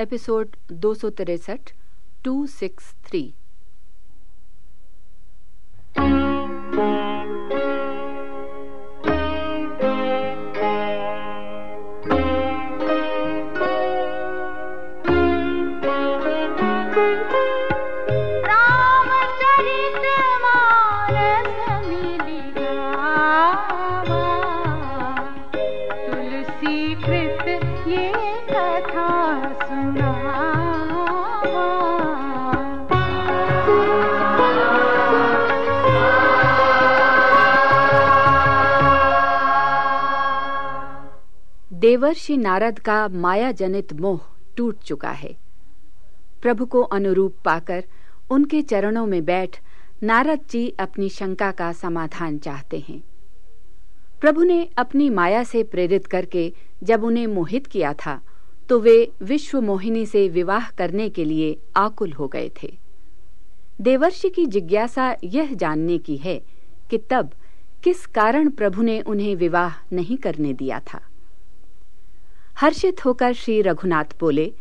Episode दो सौ तिरसठ टू सिक्स थ्री। देवर्षि नारद का माया जनित मोह टूट चुका है। प्रभु को अनुरूप पाकर उनके चरणों में बैठ नारद जी अपनी शंका का समाधान चाहते हैं। प्रभु ने अपनी माया से प्रेरित करके जब उन्हें मोहित किया था तो वे विश्व मोहिनी से विवाह करने के लिए आकुल हो गए थे। देवर्षि की जिज्ञासा यह जानने की है कि तब किस कारण प्रभु ने उन्हें विवाह नहीं करने दिया था। हर्षित होकर श्री रघुनाथ बोले,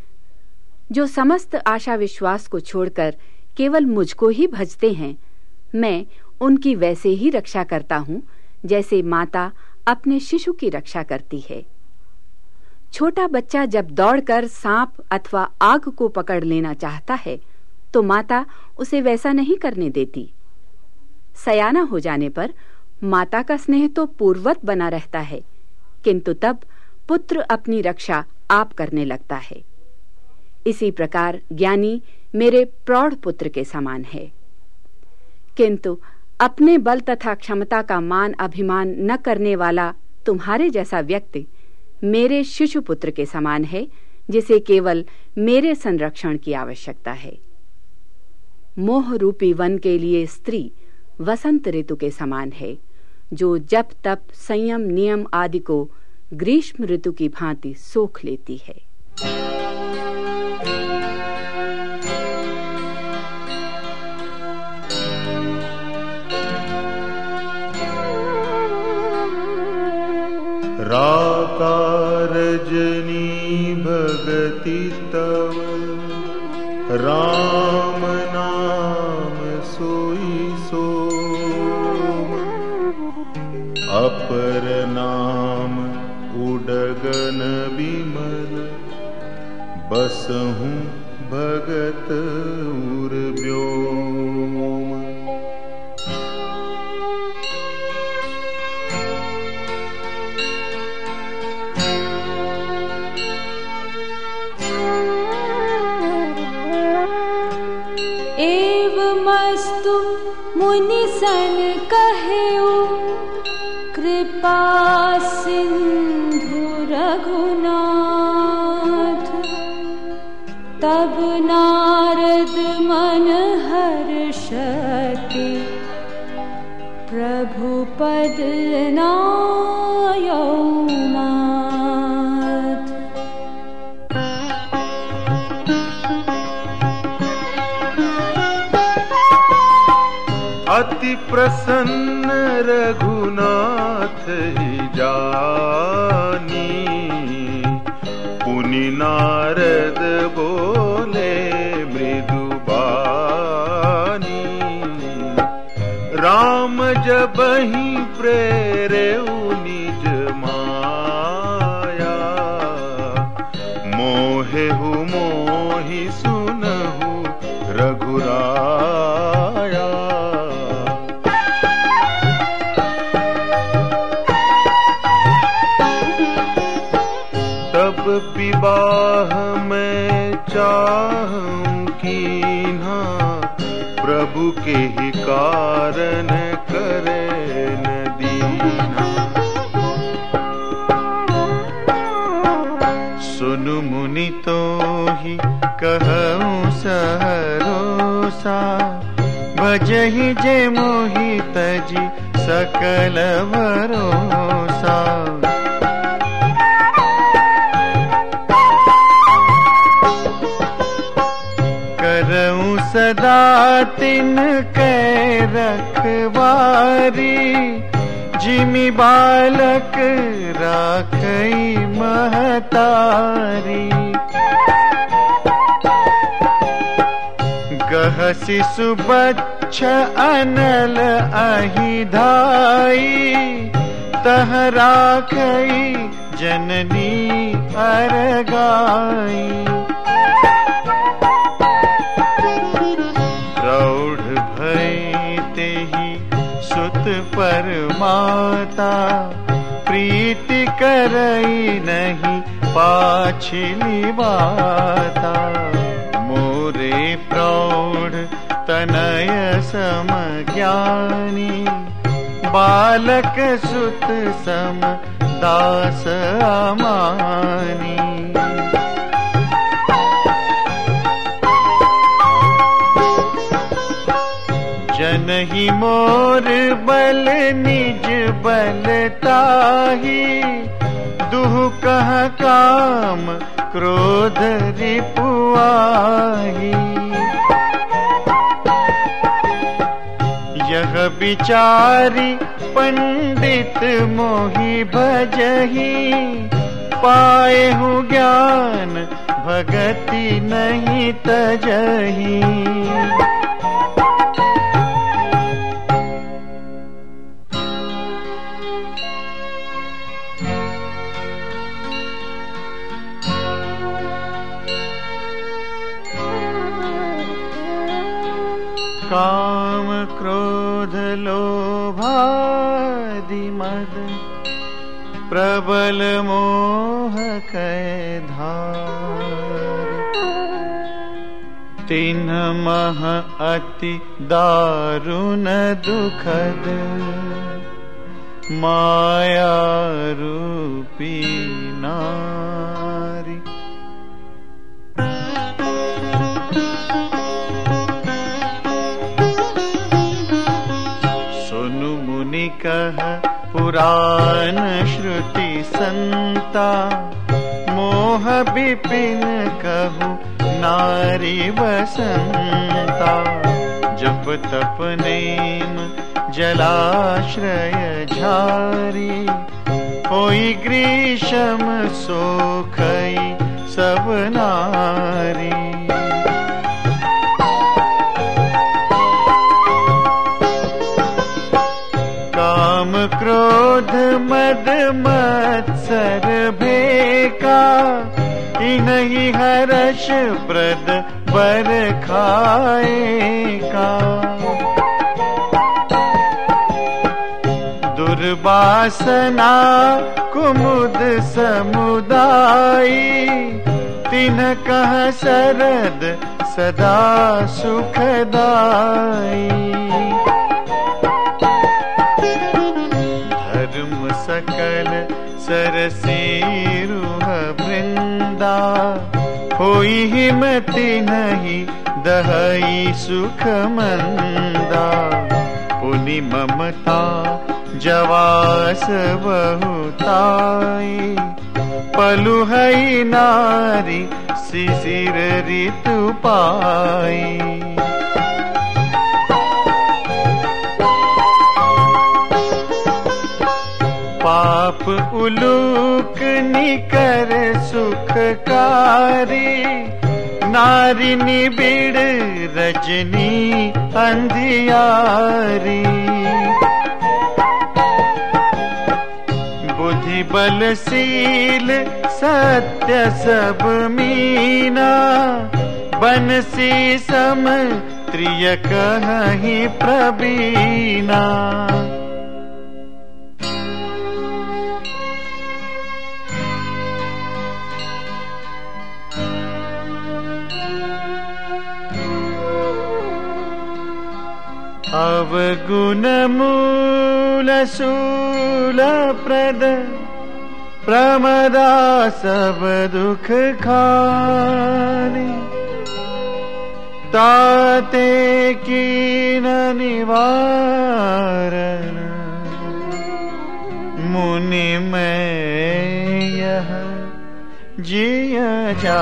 जो समस्त आशा विश्वास को छोड़कर केवल मुझको ही भजते हैं, मैं उनकी वैसे ही रक्षा करता हूँ, जैसे माता अपने शिशु की रक्षा करती है। छोटा बच्चा जब दौड़कर सांप अथवा आग को पकड़ लेना चाहता है तो माता उसे वैसा नहीं करने देती। सयाना हो जाने पर माता का स्नेह तो पूर्वत बना रहता है, किंतु तब पुत्र अपनी रक्षा आप करने लगता है। इसी प्रकार ज्ञानी मेरे प्रौढ़ पुत्र के समान है। किंतु अपने बल तथा क्षमता का मान अभिमान न करने वाला तुम्हारे जैसा व्यक्ति मेरे शिशु पुत्र के समान है, जिसे केवल मेरे संरक्षण की आवश्यकता है। मोह रूपी वन के लिए स्त्री वसंत ऋतु के समान है, जो जब तप, संयम, नियम आदि को ग्रीष्म ऋतु की भांति सोख लेती है। राकारजनी भगति तव, राम नाम सोई सो। अपर उडगन विमल बसहूँ भगत कृपा सिंधु रघुनाथ। तब नारद मन हर्षति नायौ अति प्रसन्न रघुनाथ ही जानी। पुनि नारद बोले मृदुबानी राम जब विवाह में चाहूँ की ना प्रभु के ही कारण करे न दीना सुनु मुनि तो ही कहूँ सहरोसा, भजहि जे मोहित जी सकल भरोसा। तिन के रखवारी, जिमी बालक रख महतारी। गह शिशु बच्छ अनल अहिधाई तह राख जननी अरगाई। सुत पर माता प्रीति करई नहीं पाछिली बाता। मोरे प्रौढ़ तनय सम ज्ञानी बालक सुत सम दास अमानी जन ही मोर बल निज बलताही। दुह कह काम क्रोध रिपुआही। यह विचारी पंडित मोहि भजही। पाए हूँ ज्ञान भगति नहीं तजही। काम क्रोध लोभादि मद प्रबल मोह धार तिन मह अति दारुण दुखद माया रूपी नारी पुराण श्रुति संता मोह विपिन कहु नारी बसंता जप तप नेम जलाश्रय झारी होई ग्रीष्म सोखई सब नारी क्रोध मद मत्सर भेका इन्हीं हर्ष प्रद बर खाएका दुर्वासना कुमुद समुदायी तिन कह शरद सदा सुखदाई। सरसीरुह वृंदा। होई हिमति नहीं, दहई सुख मंदा पुनि ममता, जवास बहुताई। पलु हई नारी शिशिर ऋतु पाई। उलूक निकर सुखकारी नारी निबिड़ रजनी अंधियारी। बुद्धि बलशील सत्य सब मीना बनसी सम त्रिय कहीं प्रवीणा अवगुण मूल शूल प्रद प्रमदा सब दुख खानी ताते की निवारण मुनि में यह जिया जा